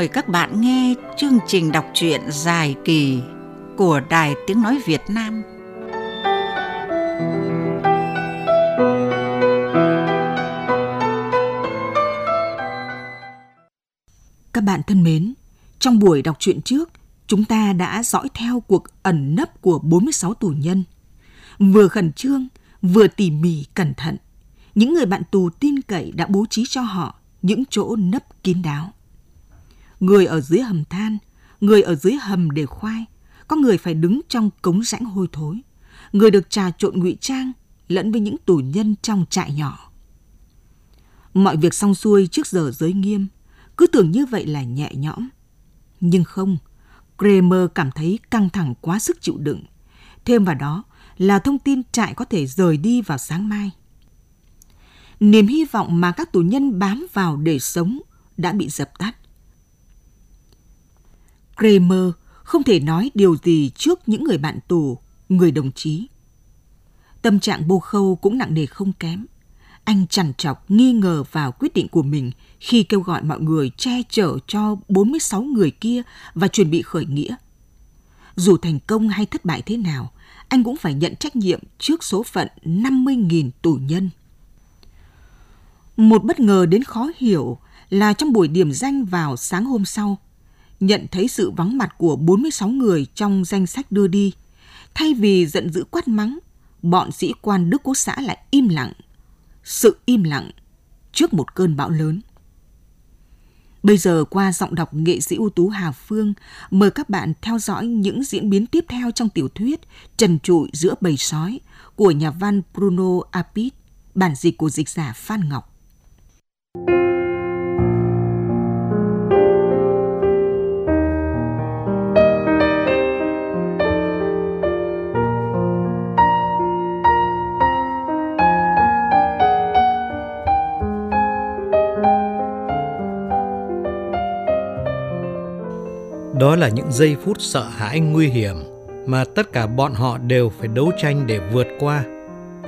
mời các bạn nghe chương trình đọc truyện dài kỳ của Đài Tiếng Nói Việt Nam. Các bạn thân mến, trong buổi đọc truyện trước, chúng ta đã dõi theo cuộc ẩn nấp của 46 tù nhân. Vừa khẩn trương, vừa tỉ mỉ cẩn thận, những người bạn tù tin cậy đã bố trí cho họ những chỗ nấp kín đáo. Người ở dưới hầm than, người ở dưới hầm để khoai, có người phải đứng trong cống rãnh hôi thối, người được trà trộn ngụy trang lẫn với những tù nhân trong trại nhỏ. Mọi việc xong xuôi trước giờ giới nghiêm, cứ tưởng như vậy là nhẹ nhõm. Nhưng không, Kramer cảm thấy căng thẳng quá sức chịu đựng. Thêm vào đó là thông tin trại có thể rời đi vào sáng mai. Niềm hy vọng mà các tù nhân bám vào để sống đã bị dập tắt. Kramer không thể nói điều gì trước những người bạn tù, người đồng chí. Tâm trạng bô khâu cũng nặng nề không kém. Anh chằn chọc nghi ngờ vào quyết định của mình khi kêu gọi mọi người che chở cho 46 người kia và chuẩn bị khởi nghĩa. Dù thành công hay thất bại thế nào, anh cũng phải nhận trách nhiệm trước số phận 50.000 tù nhân. Một bất ngờ đến khó hiểu là trong buổi điểm danh vào sáng hôm sau, nhận thấy sự vắng mặt của 46 người trong danh sách đưa đi. Thay vì giận dữ quát mắng, bọn sĩ quan Đức Quốc xã lại im lặng. Sự im lặng trước một cơn bão lớn. Bây giờ qua giọng đọc nghệ sĩ ưu tú Hà Phương, mời các bạn theo dõi những diễn biến tiếp theo trong tiểu thuyết Trần trụi giữa bầy sói của nhà văn Bruno Apit, bản dịch của dịch giả Phan Ngọc. Đó là những giây phút sợ hãi nguy hiểm mà tất cả bọn họ đều phải đấu tranh để vượt qua.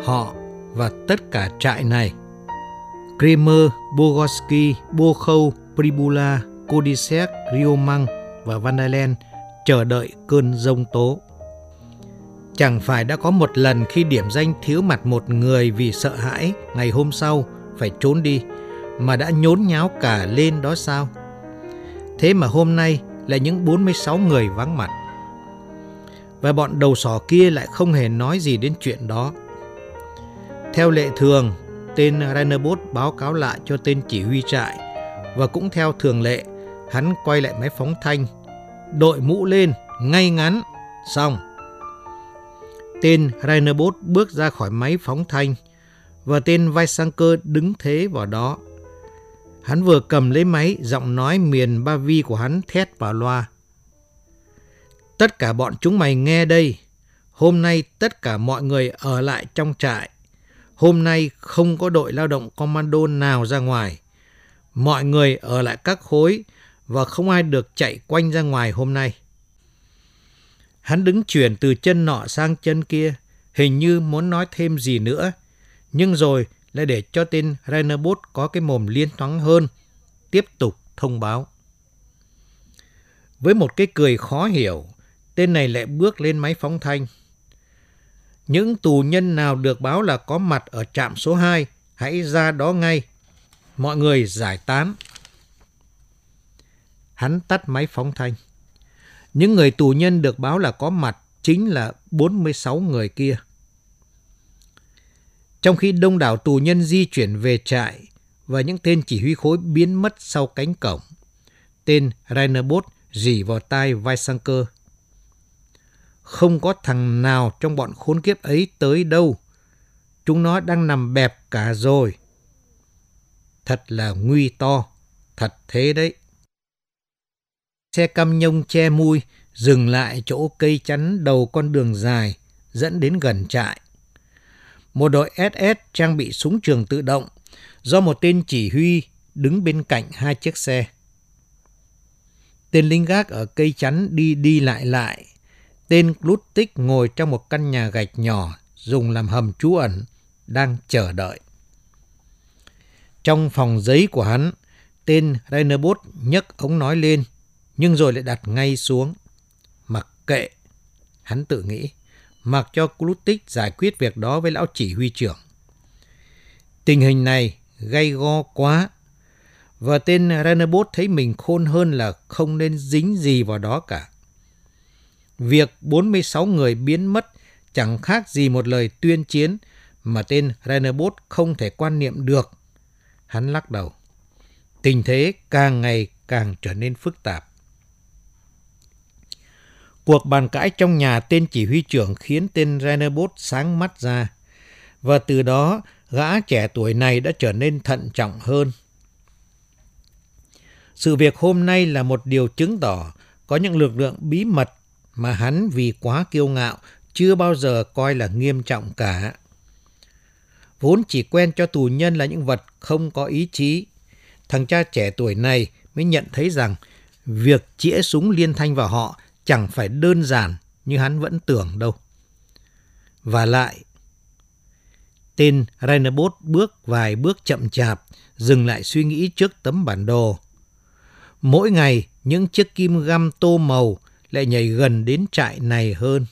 Họ và tất cả trại này. Kremer, Bogoski, Bokhov, Pribula, Kodisek, Riomang và Vandalen chờ đợi cơn rông tố. Chẳng phải đã có một lần khi điểm danh thiếu mặt một người vì sợ hãi ngày hôm sau phải trốn đi mà đã nhốn nháo cả lên đó sao? Thế mà hôm nay là những 46 người vắng mặt. Và bọn đầu sỏ kia lại không hề nói gì đến chuyện đó. Theo lệ thường, tên Rainerbos báo cáo lại cho tên chỉ huy trại và cũng theo thường lệ, hắn quay lại máy phóng thanh, đội mũ lên, ngay ngắn, xong. Tên Rainerbos bước ra khỏi máy phóng thanh và tên Vaisanker đứng thế vào đó. Hắn vừa cầm lấy máy, giọng nói miền Ba Vi của hắn thét vào loa. Tất cả bọn chúng mày nghe đây. Hôm nay tất cả mọi người ở lại trong trại. Hôm nay không có đội lao động commando nào ra ngoài. Mọi người ở lại các khối và không ai được chạy quanh ra ngoài hôm nay. Hắn đứng chuyển từ chân nọ sang chân kia, hình như muốn nói thêm gì nữa. Nhưng rồi là để cho tên Rainerbos có cái mồm liên thoáng hơn, tiếp tục thông báo. Với một cái cười khó hiểu, tên này lại bước lên máy phóng thanh. Những tù nhân nào được báo là có mặt ở trạm số 2, hãy ra đó ngay. Mọi người giải tán. Hắn tắt máy phóng thanh. Những người tù nhân được báo là có mặt chính là 46 người kia. Trong khi đông đảo tù nhân di chuyển về trại và những tên chỉ huy khối biến mất sau cánh cổng, tên Rainerbos rỉ vào tai Weissanker. Không có thằng nào trong bọn khốn kiếp ấy tới đâu. Chúng nó đang nằm bẹp cả rồi. Thật là nguy to, thật thế đấy. Xe cam nhông che mui dừng lại chỗ cây chắn đầu con đường dài dẫn đến gần trại một đội SS trang bị súng trường tự động do một tên chỉ huy đứng bên cạnh hai chiếc xe. Tên lính gác ở cây chắn đi đi lại lại. Tên Glutik ngồi trong một căn nhà gạch nhỏ dùng làm hầm trú ẩn, đang chờ đợi. Trong phòng giấy của hắn, Tên Rainerbos nhấc ống nói lên, nhưng rồi lại đặt ngay xuống. Mặc kệ, hắn tự nghĩ, mặc cho Klutik giải quyết việc đó với lão chỉ huy trưởng. Tình hình này gay go quá, và tên Renabot thấy mình khôn hơn là không nên dính gì vào đó cả. Việc 46 người biến mất chẳng khác gì một lời tuyên chiến mà tên Renabot không thể quan niệm được. Hắn lắc đầu. Tình thế càng ngày càng trở nên phức tạp. Cuộc bàn cãi trong nhà tên chỉ huy trưởng khiến tên Rainerbos sáng mắt ra. Và từ đó, gã trẻ tuổi này đã trở nên thận trọng hơn. Sự việc hôm nay là một điều chứng tỏ có những lực lượng bí mật mà hắn vì quá kiêu ngạo chưa bao giờ coi là nghiêm trọng cả. Vốn chỉ quen cho tù nhân là những vật không có ý chí, thằng cha trẻ tuổi này mới nhận thấy rằng việc chĩa súng liên thanh vào họ chẳng phải đơn giản như hắn vẫn tưởng đâu. Và lại, tên Rainerbos bước vài bước chậm chạp, dừng lại suy nghĩ trước tấm bản đồ. Mỗi ngày, những chiếc kim găm tô màu lại nhảy gần đến trại này hơn.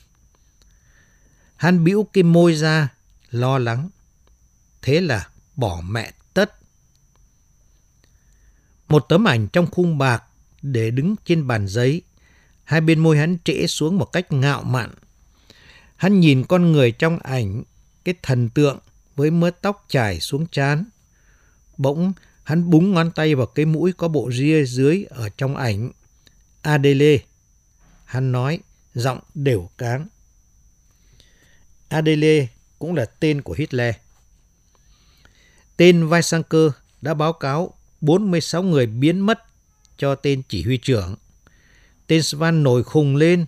Hắn bĩu cái môi ra, lo lắng. Thế là bỏ mẹ tất. Một tấm ảnh trong khung bạc để đứng trên bàn giấy. Hai bên môi hắn trễ xuống một cách ngạo mạn. Hắn nhìn con người trong ảnh, cái thần tượng với mớ tóc trải xuống trán. Bỗng hắn búng ngón tay vào cái mũi có bộ ria dưới ở trong ảnh. Adele. Hắn nói, giọng đều cáng. Adele cũng là tên của Hitler. Tên Weissanker đã báo cáo 46 người biến mất cho tên chỉ huy trưởng. Tên Svan nổi khùng lên,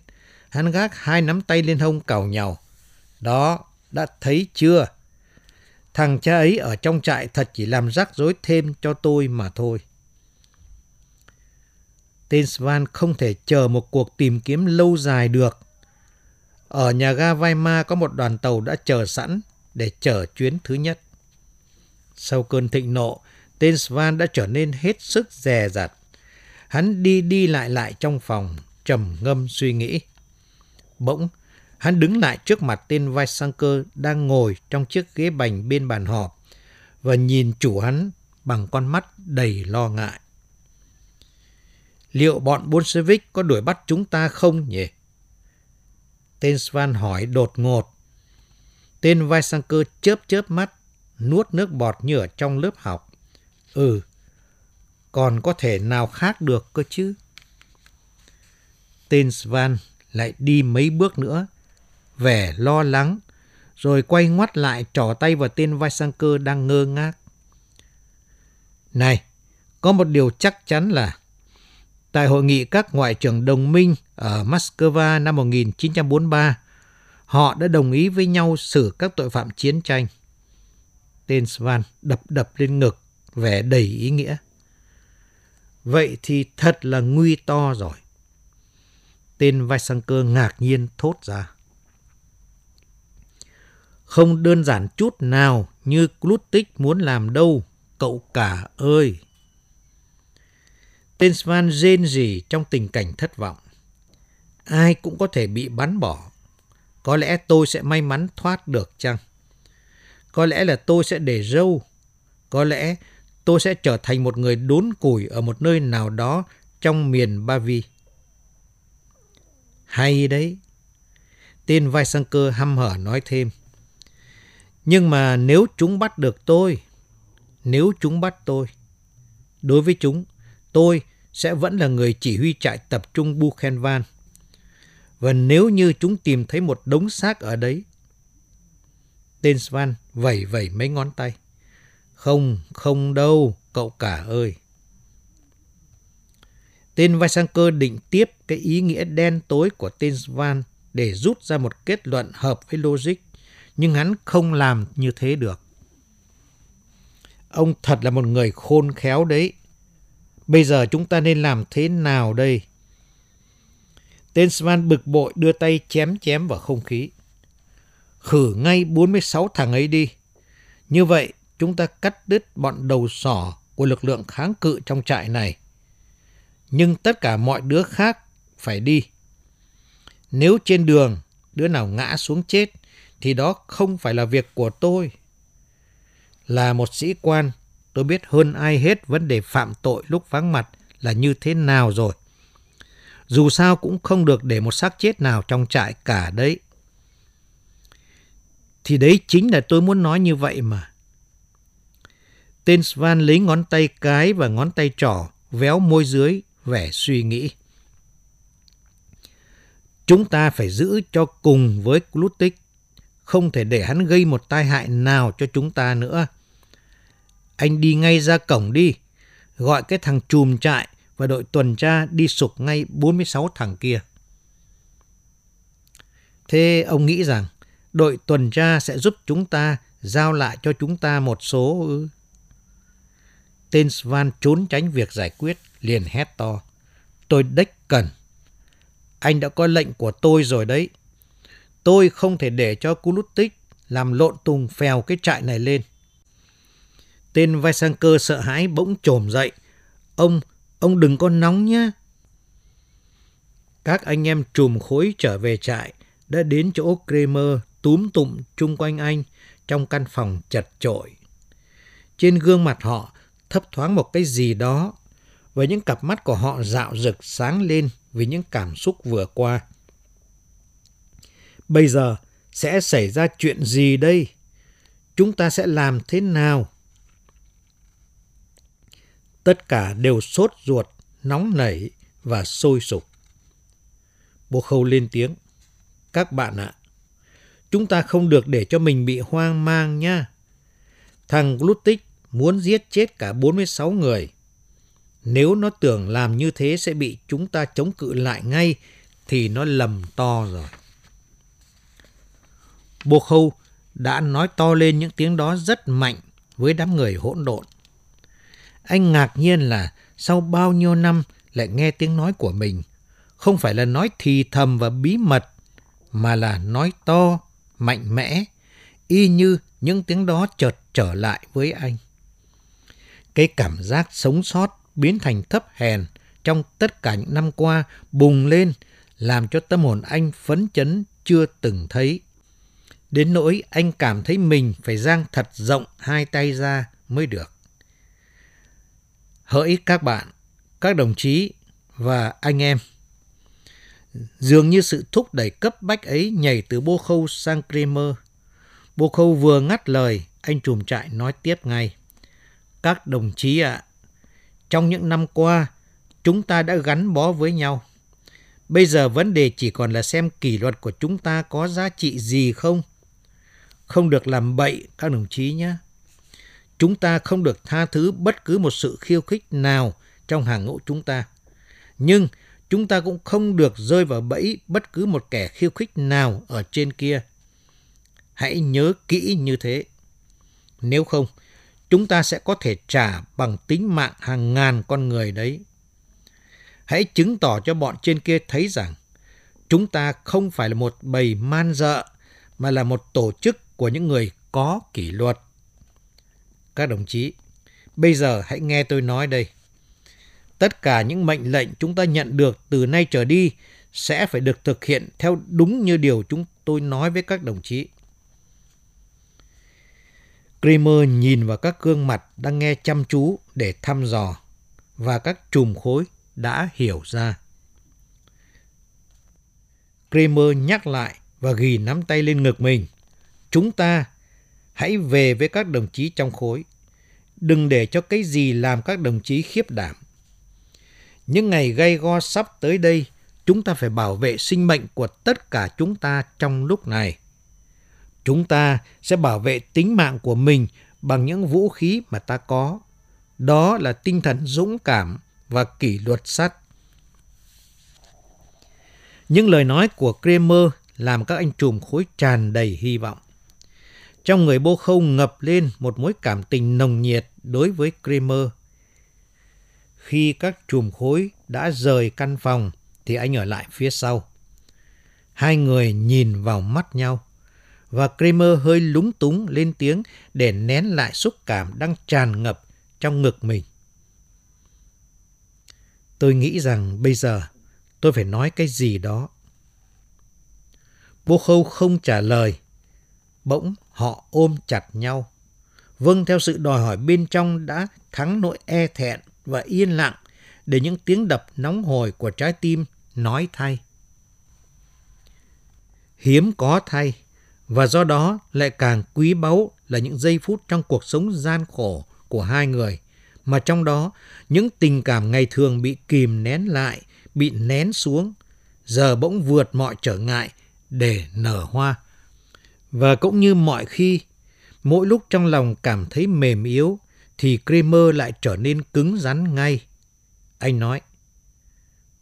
hắn gác hai nắm tay lên hông cào nhau. Đó, đã thấy chưa? Thằng cha ấy ở trong trại thật chỉ làm rắc rối thêm cho tôi mà thôi. Tên Svan không thể chờ một cuộc tìm kiếm lâu dài được. Ở nhà ga Weimar có một đoàn tàu đã chờ sẵn để chở chuyến thứ nhất. Sau cơn thịnh nộ, tên Svan đã trở nên hết sức dè dặt. Hắn đi đi lại lại trong phòng, trầm ngâm suy nghĩ. Bỗng, hắn đứng lại trước mặt tên Weissanker đang ngồi trong chiếc ghế bành bên bàn họp và nhìn chủ hắn bằng con mắt đầy lo ngại. Liệu bọn Bolshevik có đuổi bắt chúng ta không nhỉ? Tên Svan hỏi đột ngột. Tên Weissanker chớp chớp mắt, nuốt nước bọt như ở trong lớp học. Ừ, còn có thể nào khác được cơ chứ? Tên Svan lại đi mấy bước nữa, vẻ lo lắng, rồi quay ngoắt lại trỏ tay vào tên cơ đang ngơ ngác. Này, có một điều chắc chắn là tại hội nghị các ngoại trưởng đồng minh ở Moscow năm 1943, họ đã đồng ý với nhau xử các tội phạm chiến tranh. Tên Svan đập đập lên ngực, vẻ đầy ý nghĩa. Vậy thì thật là nguy to rồi. Tên Weissanker ngạc nhiên thốt ra. Không đơn giản chút nào như Klutik muốn làm đâu, cậu cả ơi. Tên Svan rên rỉ trong tình cảnh thất vọng. Ai cũng có thể bị bắn bỏ. Có lẽ tôi sẽ may mắn thoát được chăng? Có lẽ là tôi sẽ để râu. Có lẽ tôi sẽ trở thành một người đốn củi ở một nơi nào đó trong miền Ba Vi. Hay đấy. Tên Weissanker hăm hở nói thêm. Nhưng mà nếu chúng bắt được tôi, nếu chúng bắt tôi, đối với chúng, tôi sẽ vẫn là người chỉ huy trại tập trung Buchenwald. Và nếu như chúng tìm thấy một đống xác ở đấy, tên Svan vẩy vẩy mấy ngón tay. Không, không đâu, cậu cả ơi. Tên Weissanker định tiếp cái ý nghĩa đen tối của tên Svan để rút ra một kết luận hợp với logic, nhưng hắn không làm như thế được. Ông thật là một người khôn khéo đấy. Bây giờ chúng ta nên làm thế nào đây? Tên Svan bực bội đưa tay chém chém vào không khí. Khử ngay 46 thằng ấy đi. Như vậy, chúng ta cắt đứt bọn đầu sỏ của lực lượng kháng cự trong trại này. Nhưng tất cả mọi đứa khác phải đi. Nếu trên đường đứa nào ngã xuống chết thì đó không phải là việc của tôi. Là một sĩ quan, tôi biết hơn ai hết vấn đề phạm tội lúc vắng mặt là như thế nào rồi. Dù sao cũng không được để một xác chết nào trong trại cả đấy. Thì đấy chính là tôi muốn nói như vậy mà. Tên Svan lấy ngón tay cái và ngón tay trỏ, véo môi dưới, vẻ suy nghĩ. Chúng ta phải giữ cho cùng với Glutik. Không thể để hắn gây một tai hại nào cho chúng ta nữa. Anh đi ngay ra cổng đi. Gọi cái thằng chùm trại và đội tuần tra đi sục ngay 46 thằng kia. Thế ông nghĩ rằng đội tuần tra sẽ giúp chúng ta giao lại cho chúng ta một số... Tên Svan trốn tránh việc giải quyết, liền hét to. Tôi đếch cần. Anh đã có lệnh của tôi rồi đấy. Tôi không thể để cho Kulutik làm lộn tùng phèo cái trại này lên. Tên cơ sợ hãi bỗng trồm dậy. Ông, ông đừng có nóng nhé. Các anh em trùm khối trở về trại đã đến chỗ Kramer túm tụm chung quanh anh trong căn phòng chật chội. Trên gương mặt họ thấp thoáng một cái gì đó và những cặp mắt của họ dạo rực sáng lên vì những cảm xúc vừa qua. Bây giờ sẽ xảy ra chuyện gì đây? Chúng ta sẽ làm thế nào? Tất cả đều sốt ruột, nóng nảy và sôi sục. Bố khâu lên tiếng. Các bạn ạ, chúng ta không được để cho mình bị hoang mang nha. Thằng Glutik muốn giết chết cả 46 người. Nếu nó tưởng làm như thế sẽ bị chúng ta chống cự lại ngay, thì nó lầm to rồi. Bô Khâu đã nói to lên những tiếng đó rất mạnh với đám người hỗn độn. Anh ngạc nhiên là sau bao nhiêu năm lại nghe tiếng nói của mình, không phải là nói thì thầm và bí mật, mà là nói to, mạnh mẽ, y như những tiếng đó chợt trở lại với anh. Cái cảm giác sống sót biến thành thấp hèn trong tất cả những năm qua bùng lên, làm cho tâm hồn anh phấn chấn chưa từng thấy. Đến nỗi anh cảm thấy mình phải giang thật rộng hai tay ra mới được. Hỡi các bạn, các đồng chí và anh em, dường như sự thúc đẩy cấp bách ấy nhảy từ Bô Khâu sang Kramer. Bô Khâu vừa ngắt lời, anh trùm trại nói tiếp ngay. Các đồng chí ạ, à, trong những năm qua, chúng ta đã gắn bó với nhau. Bây giờ vấn đề chỉ còn là xem kỷ luật của chúng ta có giá trị gì không. Không được làm bậy các đồng chí nhé. Chúng ta không được tha thứ bất cứ một sự khiêu khích nào trong hàng ngũ chúng ta. Nhưng chúng ta cũng không được rơi vào bẫy bất cứ một kẻ khiêu khích nào ở trên kia. Hãy nhớ kỹ như thế. Nếu không, chúng ta sẽ có thể trả bằng tính mạng hàng ngàn con người đấy. Hãy chứng tỏ cho bọn trên kia thấy rằng chúng ta không phải là một bầy man dợ mà là một tổ chức của những người có kỷ luật. Các đồng chí, bây giờ hãy nghe tôi nói đây. Tất cả những mệnh lệnh chúng ta nhận được từ nay trở đi sẽ phải được thực hiện theo đúng như điều chúng tôi nói với các đồng chí. Kramer nhìn vào các gương mặt đang nghe chăm chú để thăm dò và các chùm khối đã hiểu ra. Kramer nhắc lại và ghi nắm tay lên ngực mình. Chúng ta hãy về với các đồng chí trong khối. Đừng để cho cái gì làm các đồng chí khiếp đảm. Những ngày gây go sắp tới đây, chúng ta phải bảo vệ sinh mệnh của tất cả chúng ta trong lúc này. Chúng ta sẽ bảo vệ tính mạng của mình bằng những vũ khí mà ta có. Đó là tinh thần dũng cảm và kỷ luật sắt. Những lời nói của Kramer làm các anh trùm khối tràn đầy hy vọng. Trong người bô khâu ngập lên một mối cảm tình nồng nhiệt đối với Kramer. Khi các trùm khối đã rời căn phòng thì anh ở lại phía sau. Hai người nhìn vào mắt nhau và Kramer hơi lúng túng lên tiếng để nén lại xúc cảm đang tràn ngập trong ngực mình. Tôi nghĩ rằng bây giờ tôi phải nói cái gì đó. Bố khâu không trả lời. Bỗng họ ôm chặt nhau. Vâng theo sự đòi hỏi bên trong đã thắng nỗi e thẹn và yên lặng để những tiếng đập nóng hồi của trái tim nói thay. Hiếm có thay, và do đó lại càng quý báu là những giây phút trong cuộc sống gian khổ của hai người, mà trong đó những tình cảm ngày thường bị kìm nén lại, bị nén xuống, giờ bỗng vượt mọi trở ngại để nở hoa. Và cũng như mọi khi, mỗi lúc trong lòng cảm thấy mềm yếu, thì Kramer lại trở nên cứng rắn ngay. Anh nói,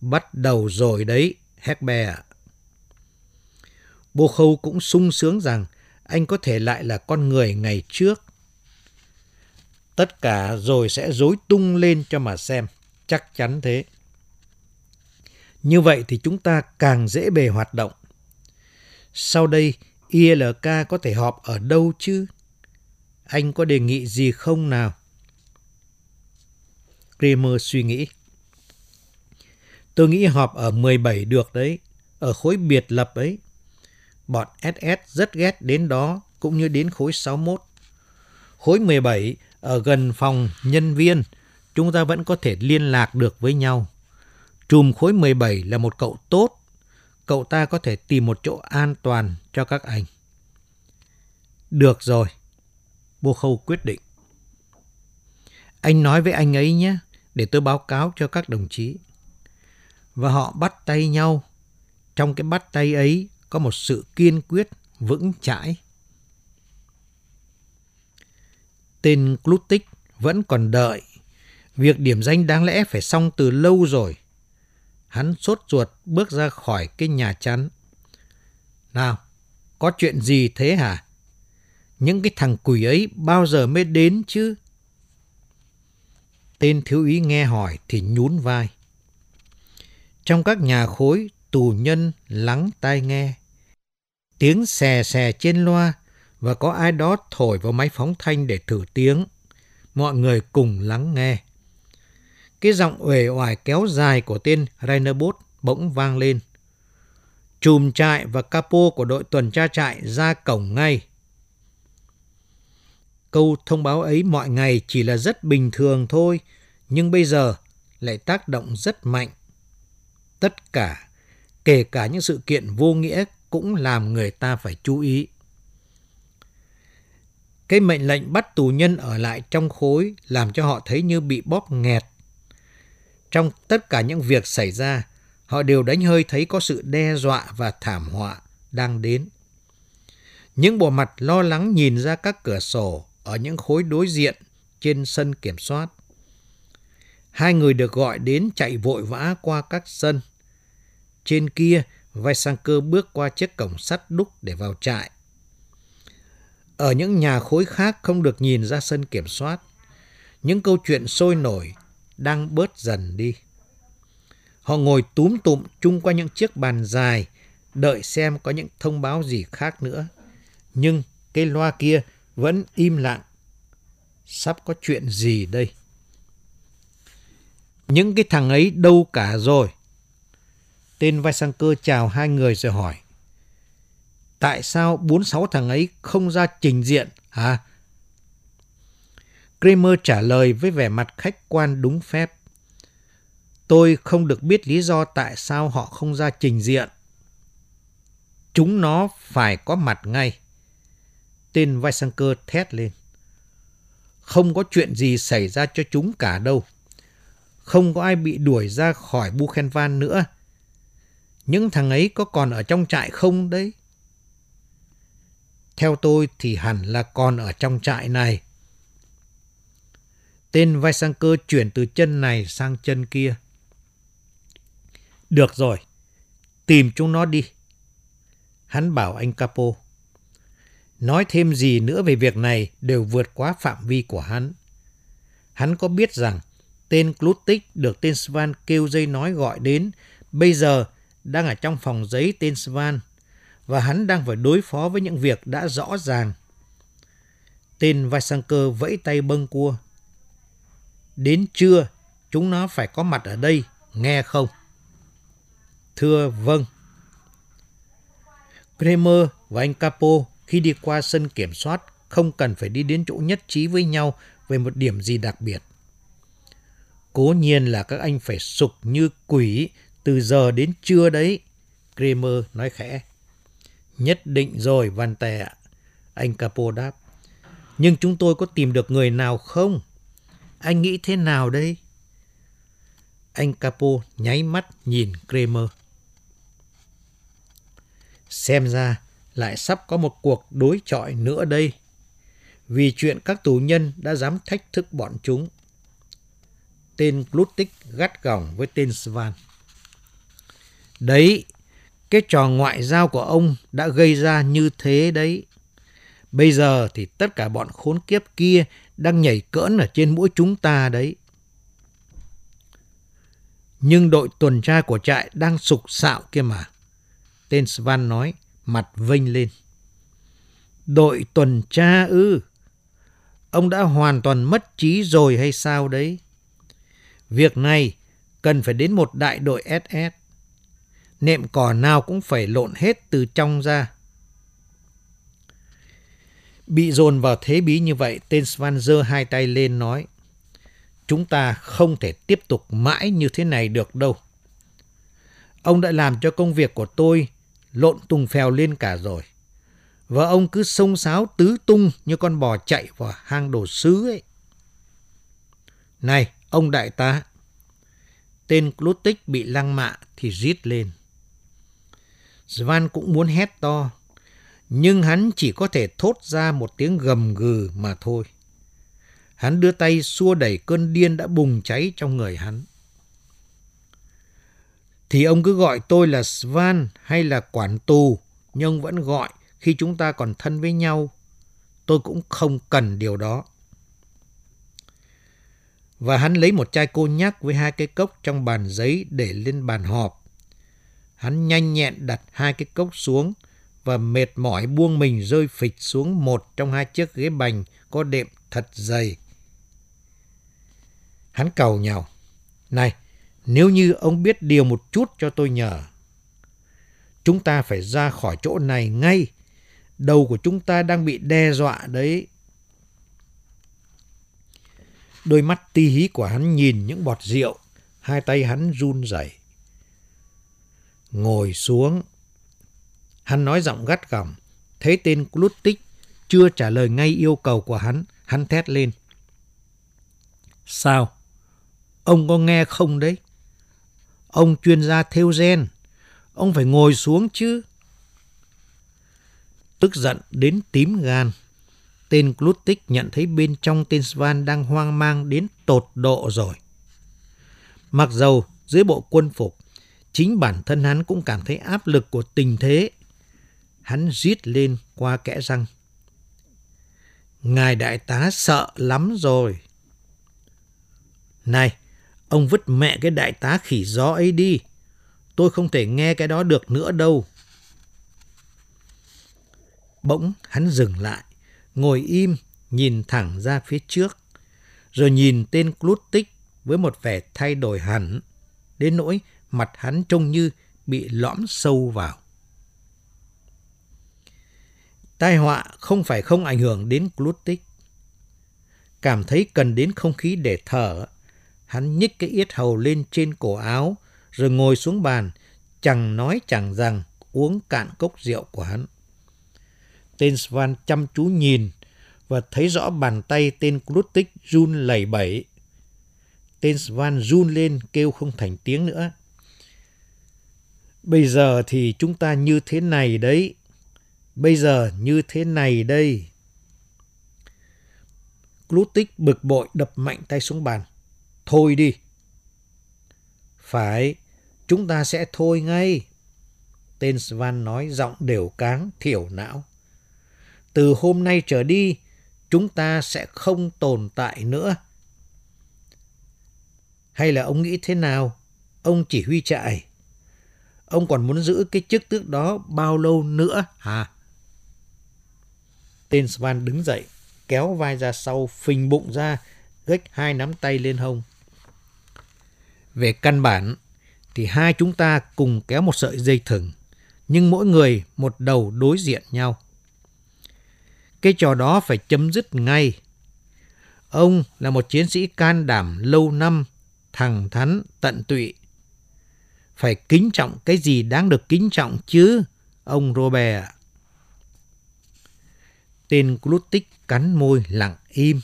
bắt đầu rồi đấy, Hecbe ạ. Bô Khâu cũng sung sướng rằng anh có thể lại là con người ngày trước. Tất cả rồi sẽ rối tung lên cho mà xem, chắc chắn thế. Như vậy thì chúng ta càng dễ bề hoạt động. Sau đây, ILK có thể họp ở đâu chứ? Anh có đề nghị gì không nào? Kramer suy nghĩ. Tôi nghĩ họp ở 17 được đấy, ở khối biệt lập ấy. Bọn SS rất ghét đến đó cũng như đến khối 61. Khối 17 ở gần phòng nhân viên, chúng ta vẫn có thể liên lạc được với nhau. Trùm khối 17 là một cậu tốt, cậu ta có thể tìm một chỗ an toàn cho các anh. Được rồi, Bô Khâu quyết định. Anh nói với anh ấy nhé, để tôi báo cáo cho các đồng chí. Và họ bắt tay nhau. Trong cái bắt tay ấy có một sự kiên quyết, vững chãi. Tên Clutic vẫn còn đợi. Việc điểm danh đáng lẽ phải xong từ lâu rồi. Hắn sốt ruột bước ra khỏi cái nhà chắn. Nào, có chuyện gì thế hả? Những cái thằng quỷ ấy bao giờ mới đến chứ? Tên thiếu úy nghe hỏi thì nhún vai. Trong các nhà khối, tù nhân lắng tai nghe. Tiếng xè xè trên loa và có ai đó thổi vào máy phóng thanh để thử tiếng. Mọi người cùng lắng nghe. Cái giọng uể oải kéo dài của tên Rainerbos bỗng vang lên. Chùm trại và capo của đội tuần tra trại ra cổng ngay. Câu thông báo ấy mọi ngày chỉ là rất bình thường thôi, nhưng bây giờ lại tác động rất mạnh. Tất cả, kể cả những sự kiện vô nghĩa cũng làm người ta phải chú ý. Cái mệnh lệnh bắt tù nhân ở lại trong khối làm cho họ thấy như bị bóp nghẹt. Trong tất cả những việc xảy ra, họ đều đánh hơi thấy có sự đe dọa và thảm họa đang đến. Những bộ mặt lo lắng nhìn ra các cửa sổ ở những khối đối diện trên sân kiểm soát. Hai người được gọi đến chạy vội vã qua các sân. Trên kia, vai sang cơ bước qua chiếc cổng sắt đúc để vào trại. Ở những nhà khối khác không được nhìn ra sân kiểm soát. Những câu chuyện sôi nổi đang bớt dần đi. Họ ngồi túm tụm chung qua những chiếc bàn dài, đợi xem có những thông báo gì khác nữa. Nhưng cái loa kia vẫn im lặng. Sắp có chuyện gì đây? Những cái thằng ấy đâu cả rồi? Tên vai sang cơ chào hai người rồi hỏi. Tại sao bốn sáu thằng ấy không ra trình diện hả? Kramer trả lời với vẻ mặt khách quan đúng phép. Tôi không được biết lý do tại sao họ không ra trình diện. Chúng nó phải có mặt ngay. Tên vai sang cơ thét lên. Không có chuyện gì xảy ra cho chúng cả đâu. Không có ai bị đuổi ra khỏi Buchenwald nữa. Những thằng ấy có còn ở trong trại không đấy? Theo tôi thì hẳn là còn ở trong trại này. Tên vai sang cơ chuyển từ chân này sang chân kia. Được rồi, tìm chúng nó đi. Hắn bảo anh Capo. Nói thêm gì nữa về việc này đều vượt quá phạm vi của hắn. Hắn có biết rằng tên Clutic được tên Svan kêu dây nói gọi đến bây giờ đang ở trong phòng giấy tên Svan và hắn đang phải đối phó với những việc đã rõ ràng. Tên Vaisanker vẫy tay bâng cua. Đến trưa, chúng nó phải có mặt ở đây, nghe không? Thưa vâng. Kramer và anh Capo khi đi qua sân kiểm soát không cần phải đi đến chỗ nhất trí với nhau về một điểm gì đặc biệt. Cố nhiên là các anh phải sục như quỷ từ giờ đến trưa đấy, Kramer nói khẽ. Nhất định rồi, Van Tè ạ. Anh Capo đáp. Nhưng chúng tôi có tìm được người nào không? Anh nghĩ thế nào đây? Anh Capo nháy mắt nhìn Kramer. Xem ra lại sắp có một cuộc đối chọi nữa đây. Vì chuyện các tù nhân đã dám thách thức bọn chúng. Tên Glutik gắt gỏng với tên Svan. Đấy, cái trò ngoại giao của ông đã gây ra như thế đấy. Bây giờ thì tất cả bọn khốn kiếp kia đang nhảy cỡn ở trên mũi chúng ta đấy. Nhưng đội tuần tra của trại đang sục sạo kia mà. Tên Svan nói, mặt vênh lên. Đội tuần tra ư? Ông đã hoàn toàn mất trí rồi hay sao đấy? Việc này cần phải đến một đại đội SS. Nệm cỏ nào cũng phải lộn hết từ trong ra. Bị dồn vào thế bí như vậy, tên Svan giơ hai tay lên nói, chúng ta không thể tiếp tục mãi như thế này được đâu. Ông đã làm cho công việc của tôi lộn tung phèo lên cả rồi. Và ông cứ xông xáo tứ tung như con bò chạy vào hang đồ sứ ấy. Này, ông đại tá! Tên Clutic bị lăng mạ thì rít lên. Svan cũng muốn hét to, nhưng hắn chỉ có thể thốt ra một tiếng gầm gừ mà thôi. Hắn đưa tay xua đẩy cơn điên đã bùng cháy trong người hắn. Thì ông cứ gọi tôi là Svan hay là quản tù, nhưng ông vẫn gọi khi chúng ta còn thân với nhau. Tôi cũng không cần điều đó. Và hắn lấy một chai cô nhắc với hai cái cốc trong bàn giấy để lên bàn họp. Hắn nhanh nhẹn đặt hai cái cốc xuống và mệt mỏi buông mình rơi phịch xuống một trong hai chiếc ghế bành có đệm thật dày. Hắn cầu nhau. Này, nếu như ông biết điều một chút cho tôi nhờ. Chúng ta phải ra khỏi chỗ này ngay. Đầu của chúng ta đang bị đe dọa đấy. Đôi mắt ti hí của hắn nhìn những bọt rượu. Hai tay hắn run rẩy. Ngồi xuống. Hắn nói giọng gắt gỏng. Thấy tên Klutik chưa trả lời ngay yêu cầu của hắn. Hắn thét lên. Sao? Ông có nghe không đấy? Ông chuyên gia theo gen. Ông phải ngồi xuống chứ. Tức giận đến tím gan. Tên Klutik nhận thấy bên trong tên Svan đang hoang mang đến tột độ rồi. Mặc dầu dưới bộ quân phục, chính bản thân hắn cũng cảm thấy áp lực của tình thế. Hắn rít lên qua kẽ răng. Ngài đại tá sợ lắm rồi. Này, Ông vứt mẹ cái đại tá khỉ gió ấy đi. Tôi không thể nghe cái đó được nữa đâu. Bỗng hắn dừng lại, ngồi im, nhìn thẳng ra phía trước, rồi nhìn tên clutic với một vẻ thay đổi hẳn, đến nỗi mặt hắn trông như bị lõm sâu vào. Tai họa không phải không ảnh hưởng đến Klutik. Cảm thấy cần đến không khí để thở, Hắn nhích cái yết hầu lên trên cổ áo, rồi ngồi xuống bàn, chẳng nói chẳng rằng, uống cạn cốc rượu của hắn. Tên Svan chăm chú nhìn và thấy rõ bàn tay tên Klutik run lẩy bẩy. Tên Svan run lên kêu không thành tiếng nữa. Bây giờ thì chúng ta như thế này đấy. Bây giờ như thế này đây. Glutik bực bội đập mạnh tay xuống bàn. Thôi đi. Phải, chúng ta sẽ thôi ngay. Tên Svan nói giọng đều cáng, thiểu não. Từ hôm nay trở đi, chúng ta sẽ không tồn tại nữa. Hay là ông nghĩ thế nào? Ông chỉ huy trại. Ông còn muốn giữ cái chức tước đó bao lâu nữa hả? Tên Svan đứng dậy, kéo vai ra sau, phình bụng ra, gách hai nắm tay lên hông. Về căn bản thì hai chúng ta cùng kéo một sợi dây thừng, nhưng mỗi người một đầu đối diện nhau. Cái trò đó phải chấm dứt ngay. Ông là một chiến sĩ can đảm lâu năm, thẳng thắn, tận tụy. Phải kính trọng cái gì đáng được kính trọng chứ, ông Robert ạ. Tên Glutik cắn môi lặng im.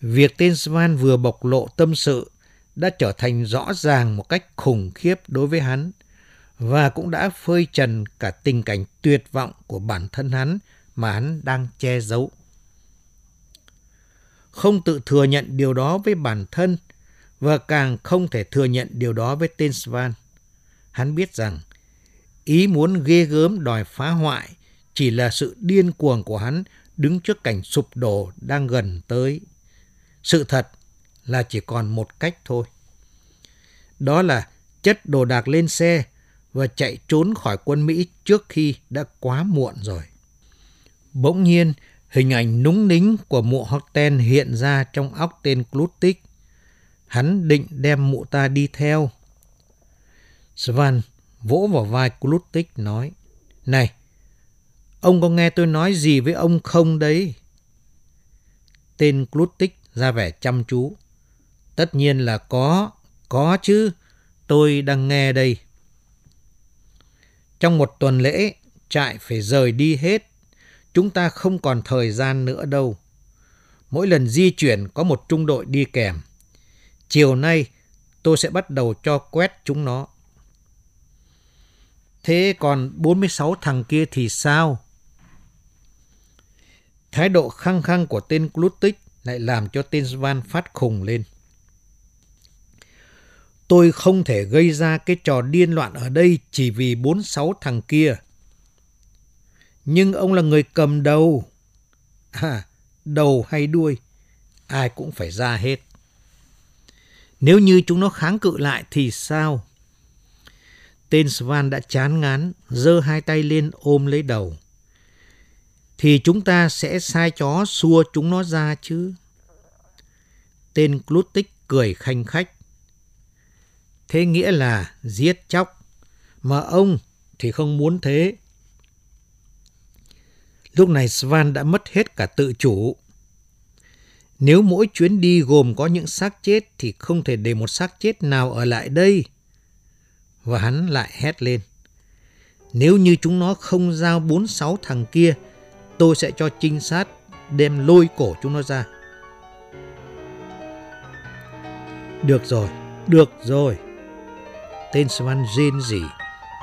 Việc tên Svan vừa bộc lộ tâm sự đã trở thành rõ ràng một cách khủng khiếp đối với hắn và cũng đã phơi trần cả tình cảnh tuyệt vọng của bản thân hắn mà hắn đang che giấu. Không tự thừa nhận điều đó với bản thân và càng không thể thừa nhận điều đó với tên Svan. Hắn biết rằng ý muốn ghê gớm đòi phá hoại chỉ là sự điên cuồng của hắn đứng trước cảnh sụp đổ đang gần tới. Sự thật là chỉ còn một cách thôi. Đó là chất đồ đạc lên xe và chạy trốn khỏi quân Mỹ trước khi đã quá muộn rồi. Bỗng nhiên, hình ảnh núng nính của mụ Horten hiện ra trong óc tên Clutic Hắn định đem mụ ta đi theo. Svan vỗ vào vai Klutik nói, Này, ông có nghe tôi nói gì với ông không đấy? Tên Klutik ra vẻ chăm chú. Tất nhiên là có, có chứ, tôi đang nghe đây. Trong một tuần lễ, trại phải rời đi hết. Chúng ta không còn thời gian nữa đâu. Mỗi lần di chuyển có một trung đội đi kèm. Chiều nay tôi sẽ bắt đầu cho quét chúng nó. Thế còn 46 thằng kia thì sao? Thái độ khăng khăng của tên Glutic lại làm cho tên Svan phát khùng lên. Tôi không thể gây ra cái trò điên loạn ở đây chỉ vì bốn sáu thằng kia. Nhưng ông là người cầm đầu. À, đầu hay đuôi, ai cũng phải ra hết. Nếu như chúng nó kháng cự lại thì sao? Tên Svan đã chán ngán, giơ hai tay lên ôm lấy đầu. Thì chúng ta sẽ sai chó xua chúng nó ra chứ. Tên Klutik cười khanh khách. Thế nghĩa là giết chóc, mà ông thì không muốn thế. Lúc này Svan đã mất hết cả tự chủ. Nếu mỗi chuyến đi gồm có những xác chết thì không thể để một xác chết nào ở lại đây. Và hắn lại hét lên. Nếu như chúng nó không giao bốn sáu thằng kia, tôi sẽ cho trinh sát đem lôi cổ chúng nó ra. Được rồi, được rồi. Tên Svan rên rỉ,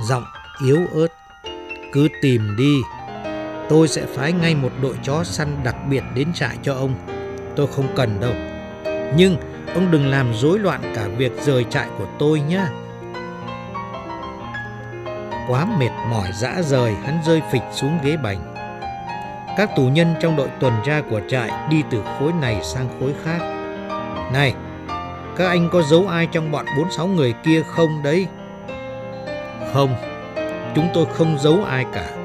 giọng yếu ớt. Cứ tìm đi. Tôi sẽ phái ngay một đội chó săn đặc biệt đến trại cho ông. Tôi không cần đâu. Nhưng ông đừng làm rối loạn cả việc rời trại của tôi nhé. Quá mệt mỏi dã rời, hắn rơi phịch xuống ghế bành. Các tù nhân trong đội tuần tra của trại đi từ khối này sang khối khác. Này, các anh có giấu ai trong bọn bốn sáu người kia không đấy? Không, chúng tôi không giấu ai cả.